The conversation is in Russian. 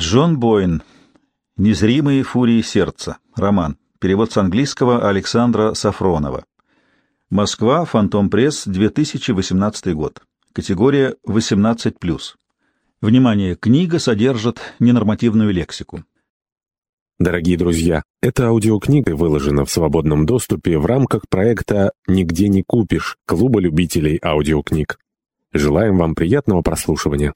Джон Бойн. Незримые фурии сердца. Роман. Перевод с английского Александра Сафронова. Москва. Фантом Пресс. 2018 год. Категория 18+. Внимание! Книга содержит ненормативную лексику. Дорогие друзья, эта аудиокнига выложена в свободном доступе в рамках проекта «Нигде не купишь» Клуба любителей аудиокниг. Желаем вам приятного прослушивания.